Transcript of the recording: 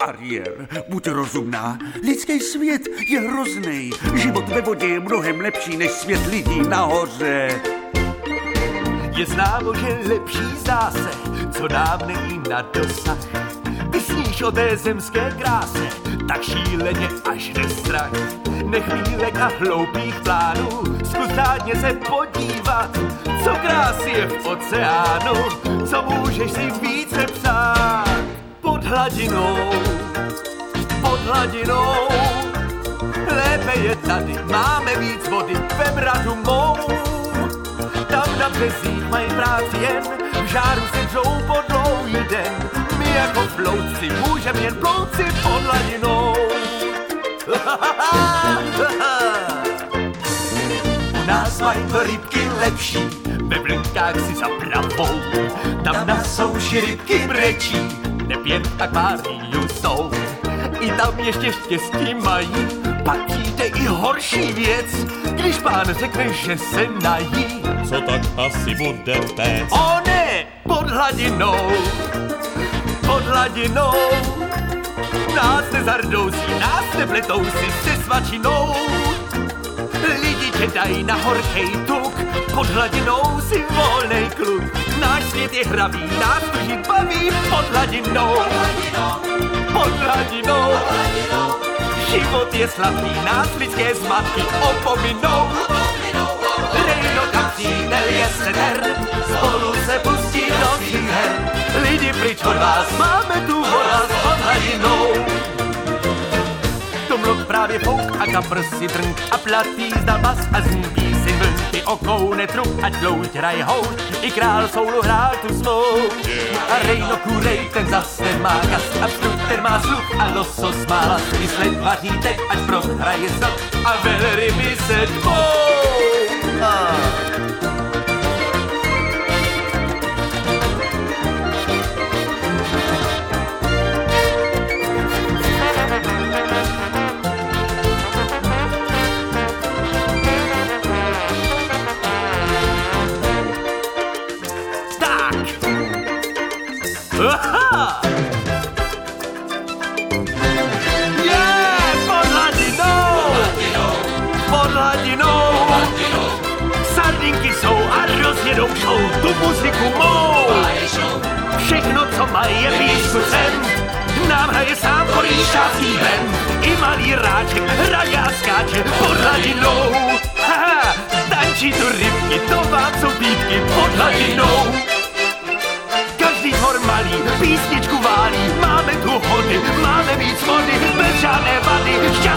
Ariel, buď rozumná. Lidský svět je hrozný. Život ve vodě je mnohem lepší než svět lidí nahoře. Je známo, že lepší zdá se, co nám není na dosah. Vysníš o té zemské kráse, tak šíleně až nestrach. Nechvílek a hloupých plánů, zkus se podívat, co krásy je v oceánu, co můžeš si více psát. Hladinou, pod hladinou, lépe je tady, máme víc vody ve bradu mou. Tam na březích mají práci jen, v žáru se dřou po dlouhý den. My jako plouci můžeme jen plouci pod hladinou. U nás mají rybky lepší, ve blinkách si zapravou. Tam na souši rybky brečí, neb jen akváriu jsou. I tam ještě štěstí mají, pak přijde i horší věc, když pán řekne, že se nají. Co tak asi bude péct? O ne, pod hladinou, pod hladinou. Nás nezardousí, nás nepletou si se svačinou. Dají na horkej tuk, pod hladinou si volnej kluk. Náš svět je hravý, nás to žít baví pod hladinou. Pod hladinou. Život je sladký, nás lidské zmatky opominou. Rejno kam přítel je seter, spolu se pustí do her. Lidi pryč od vás, máme Právě fouk a kapr si drnk a platý zdal bas a zní si vlky okou netrup, ať dlouť hraj hout, i král soulu hrál tu svou. A Rejno kurej, ten zas ten má gas, a pstuk ten má sluch a losos má hlas, i sled vaří teď, ať prohraje snad a velryby se dvou. Ah. Show tu muziku mou. Všechno, co mají, je písku sem. Nám hraje sám korýšácký band. I malý ráček hraje a skáče pod hladinou. Písničku válí, máme tu hody, máme víc vody, bez žádné vady, šťastní